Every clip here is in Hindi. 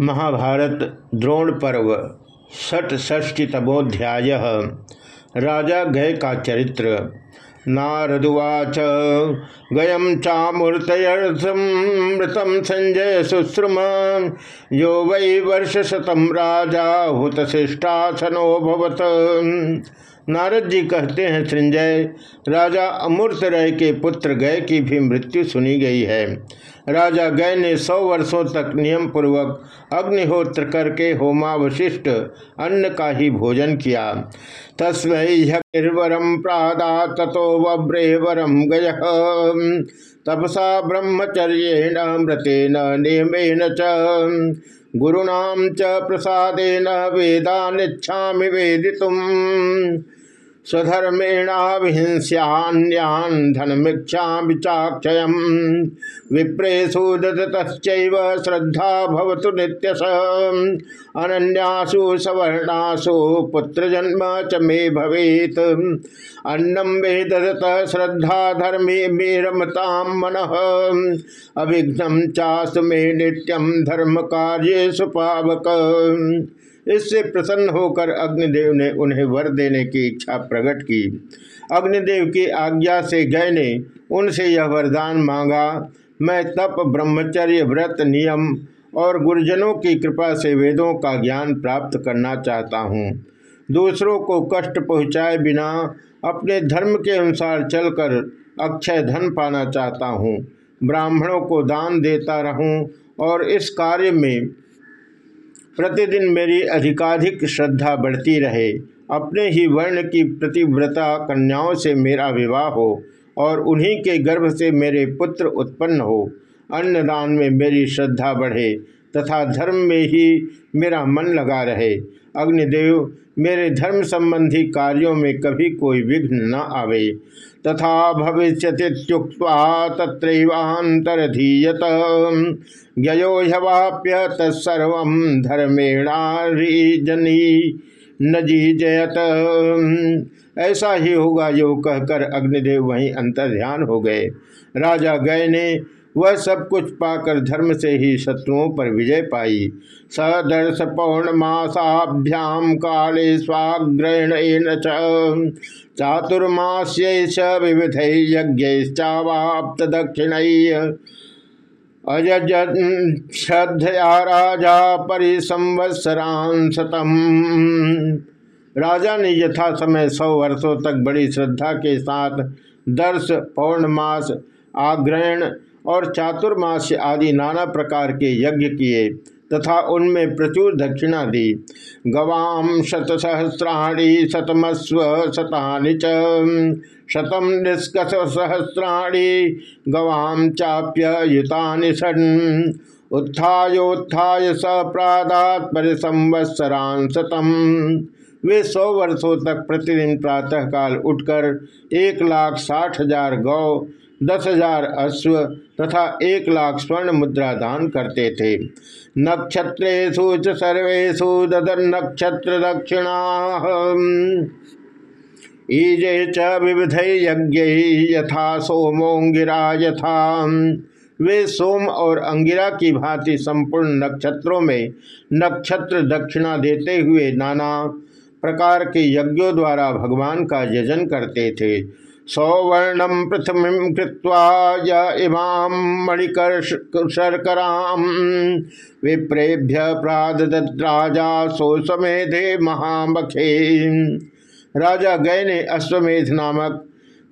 महाभारत द्रोण पर्व षट्ष्टीतमोध्याय राजा गय का चरित्र। नारदुवाच गयम चामूर्तयर्थमृतम संजय शुश्रुम यो वै वर्ष शतम राजा हुतशिष्टासनो भवत। नारद जी कहते हैं, संजय, राजा अमूर्त रय के पुत्र गय की भी मृत्यु सुनी गई है। राजा गय ने सौ वर्षों तक नियम पूर्वक अग्निहोत्र करके होमावशिष्ट अन्न का ही भोजन किया। तस्मैर्वरम प्रादा तथो वब्रेवरम गय। तपसा ब्रह्मचर्य मृतेन नियमेन च। गुरुणाम च प्रसादेन वेदानिच्छा वेदितुम। स्वधर्मेणाभिहिंस्यान्यान् धनमीक्षा चाक्षय विप्रेशु दततश्चैव श्रद्धा भवतु नित्यश। अनन्यासु सवर्णासु पुत्रजन्म च मे भवेत्। अन्नम मे ददत श्रद्धा धर्मे मे रमतां मनः। अभिघ्नं चास्तु मे नित्यं धर्म कार्येषु पावक। इससे प्रसन्न होकर अग्निदेव ने उन्हें वर देने की इच्छा प्रकट की। अग्निदेव की आज्ञा से गय ने उनसे यह वरदान मांगा, मैं तप, ब्रह्मचर्य, व्रत, नियम और गुरुजनों की कृपा से वेदों का ज्ञान प्राप्त करना चाहता हूँ। दूसरों को कष्ट पहुँचाए बिना अपने धर्म के अनुसार चलकर अक्षय धन पाना चाहता हूँ। ब्राह्मणों को दान देता रहूँ और इस कार्य में प्रतिदिन मेरी अधिकाधिक श्रद्धा बढ़ती रहे। अपने ही वर्ण की प्रतिव्रता कन्याओं से मेरा विवाह हो और उन्हीं के गर्भ से मेरे पुत्र उत्पन्न हो। अन्नदान में मेरी श्रद्धा बढ़े तथा धर्म में ही मेरा मन लगा रहे। अग्निदेव, मेरे धर्म संबंधी कार्यों में कभी कोई विघ्न न आवे। तथा भविष्य तत्रैवांतरधीयत ज्ञो ह्यवाप्य तत्सर्व न नजी जयत ऐसा ही होगा जो कहकर अग्निदेव वहीं अंतर ध्यान हो गए। राजा गए ने वह सब कुछ पाकर धर्म से ही शत्रुओं पर विजय पाई। सदर्श पौर्णमासाभ्याम काले स्वाग्रहण चातुर्मास्य विविध यज्ञावाप्त दक्षिण श्रद्धया राजा परिसंवत्सरान शतम। राजा ने यथा समय सौ वर्षों तक बड़ी श्रद्धा के साथ दर्श पौर्णमास आग्रहण और चातुर्मास्य आदि नाना प्रकार के यज्ञ किए तथा उनमें प्रचुर दक्षिणा दी। गवाम शत सहस्राणी शतमस्व शतानि च शतम निष्कस सहस्राणी गवाम चाप्य युता षण उत्थायोत्थाय स प्रादात वे सौ वर्षों तक प्रतिदिन प्रातःकाल उठकर एक लाख साठ हज़ार गौ, दस हज़ार अश्व तथा एक लाख स्वर्ण मुद्रा दान करते थे। नक्षत्रेशु च सर्वेशु ददर नक्षत्र दक्षिणा। ईजे च विविध यज्ञ यथा सोमोंगिरा यथा। वे सोम और अंगिरा की भांति संपूर्ण नक्षत्रों में नक्षत्र दक्षिणा देते हुए नाना प्रकार के यज्ञों द्वारा भगवान का यजन करते थे। सौवर्णम पृथ्वी कृत्वा य इमाम मणिकर्शर्कराम विप्रेभ्य प्रादराजा सो महामखे। राजा गय ने अश्वमेध नामक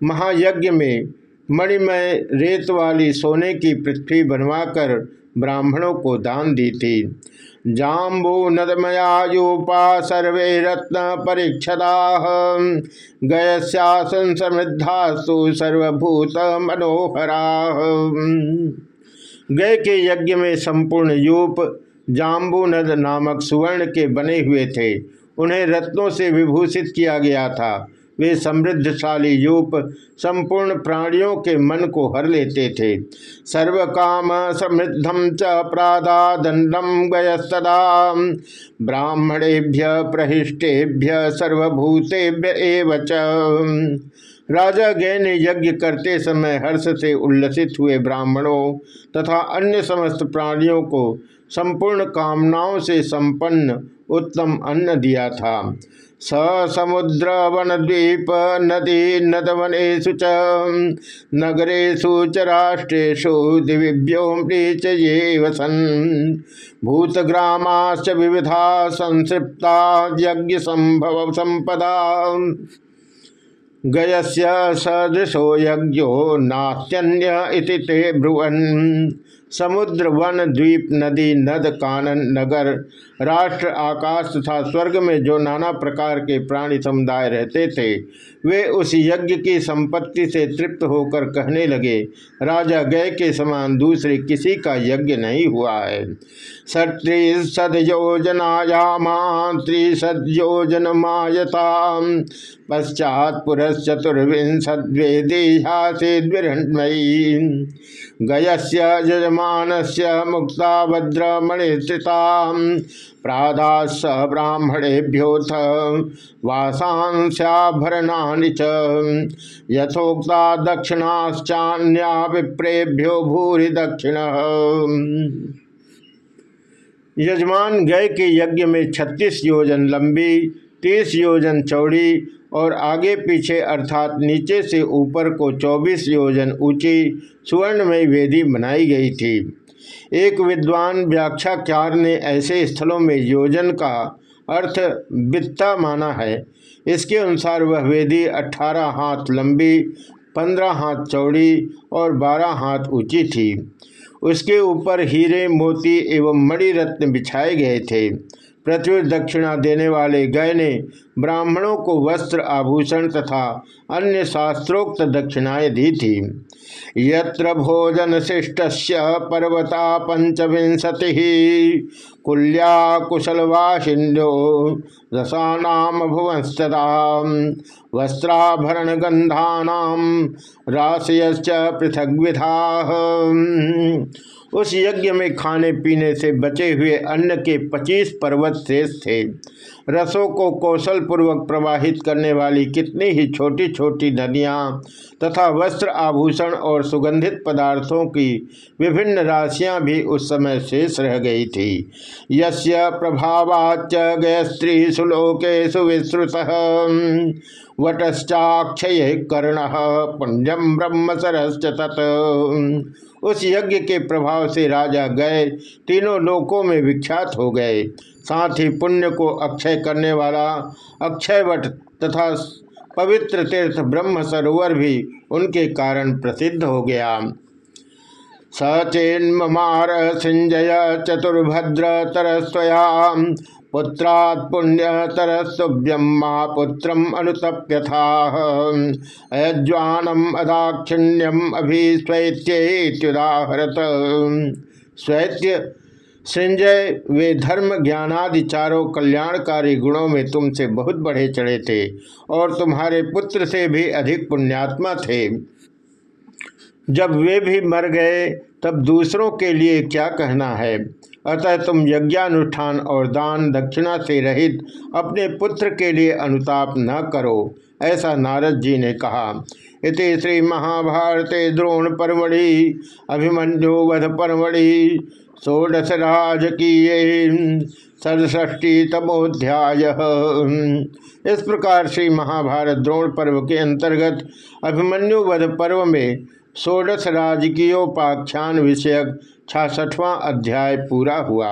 महायज्ञ में मणिमय रेत वाली सोने की पृथ्वी बनवाकर ब्राह्मणों को दान दी थी। जाम्बू नदमयायूपा सर्वे रत्न परीक्षदा। गयस्यासन समृद्धासु सर्वभूत मनोहरा। गय के यज्ञ में संपूर्ण यूप, जाम्बू नद नामक सुवर्ण के बने हुए थे। उन्हें रत्नों से विभूषित किया गया था। वे समृद्धशाली यूप संपूर्ण प्राणियों के मन को हर लेते थे। सर्व काम समृद्धम च प्रादा दंडम गयस्तदा। ब्राह्मणेभ्य प्रहिष्टेभ्य सर्वभूतेभ्य एव राजा गय ने यज्ञ करते समय हर्ष से उल्लसित हुए ब्राह्मणों तथा अन्य समस्त प्राणियों को संपूर्ण कामनाओं से संपन्न उत्तम अन्न दिया था। स समुद्र वन द्वीप नदी नदवनेशु च। नगरेशु च राष्ट्रेशु दिव्योमृ च ये वसन भूतग्रामाश्च विविधा संसृप्ता संभव संपदा गयस्य सदृशो यज्ञो नास्त्यन्य ते ब्रुवन। समुद्र, वन, द्वीप, नदी, नद, कानन, नगर, राष्ट्र, आकाश तथा स्वर्ग में जो नाना प्रकार के प्राणी समुदाय रहते थे, वे उस यज्ञ की संपत्ति से तृप्त होकर कहने लगे, राजा गय के समान दूसरे किसी का यज्ञ नहीं हुआ है। सत्रिशदयोजनायामा त्रिशदयोजन मायता पश्चात पुरश्चतुर्विंशद्वेदेहासीद्विरण्मयी गयस्य यजमान से मुक्ता भद्रमणिस्थिता प्रादास ब्राह्मणेभ्योथ वासांस्याभरणा च। यथोक्ता दक्षिणाश्चान्या विप्रेभ्यो भूरि दक्षिण। यजमान गय के यज्ञ में छत्तीस योजन लंबी। तीस योजन चौड़ी और आगे पीछे अर्थात नीचे से ऊपर को चौबीस योजन ऊँची सुवर्ण में वेदी बनाई गई थी। एक विद्वान व्याख्याकार ने ऐसे स्थलों में योजन का अर्थ बित्ता माना है। इसके अनुसार वह वेदी अठारह हाथ लंबी, पंद्रह हाथ चौड़ी और बारह हाथ ऊँची थी। उसके ऊपर हीरे, मोती एवं मणि रत्न बिछाए गए थे। पृथ्वी दक्षिणा देने वाले गय ने ब्राह्मणों को वस्त्र आभूषण तथा अन्य शास्त्रोक्त दक्षिणाएँ दी थी। यत्र भोजन शिष्ट पर्वता पंचविंशति, कुल्या कुशलवासिन्यो रसानाम भुवस्तदा वस्त्राभरण गंधा राशयश्च पृथक विधा उस यज्ञ में खाने पीने से बचे हुए अन्न के पच्चीस पर्वत शेष थे। रसों को कौशल पूर्वक प्रवाहित करने वाली कितनी ही छोटी छोटी नदियाँ तथा वस्त्र आभूषण और सुगंधित पदार्थों की विभिन्न राशियाँ भी उस समय शेष रह गई थी। यस्य प्रभावाच गय स्त्री सुलोके सुविश्रुत वटश्चाक्षय कर्ण पुण्यम ब्रह्म सरश्च तत्। उस यज्ञ के प्रभाव से राजा गए, तीनों लोकों में विख्यात हो गए। साथ ही पुण्य को अक्षय करने वाला अक्षयवट तथा पवित्र तीर्थ ब्रह्म सरोवर भी उनके कारण प्रसिद्ध हो गया। सचेन्मार सिंजय चतुर्भद्र तरस्वया पुत्रात् पुण्यतरस्तुभ्यम माँ पुत्रम अनुतप्यथा अयज्वानम अदाक्षिण्यम अभिस्वैत्युदाहरत स्वैत्य संजय वे धर्म ज्ञानादि चारों कल्याणकारी गुणों में तुमसे बहुत बढ़े चढ़े थे और तुम्हारे पुत्र से भी अधिक पुण्यात्मा थे। जब वे भी मर गए, तब दूसरों के लिए क्या कहना है? अतः तुम यज्ञानुष्ठान और दान दक्षिणा से रहित अपने पुत्र के लिए अनुताप न करो, ऐसा नारद जी ने कहा। इति श्री महाभारते द्रोण परमढ़ि अभिमन्यु वध परमढ़ि षोडश राजकीय सड़ष्टी तमोध्याय। इस प्रकार श्री महाभारत द्रोण पर्व के अंतर्गत अभिमन्यु वध पर्व में षोडश राजकीयोपाख्यान विषयक छाछठवां अध्याय पूरा हुआ।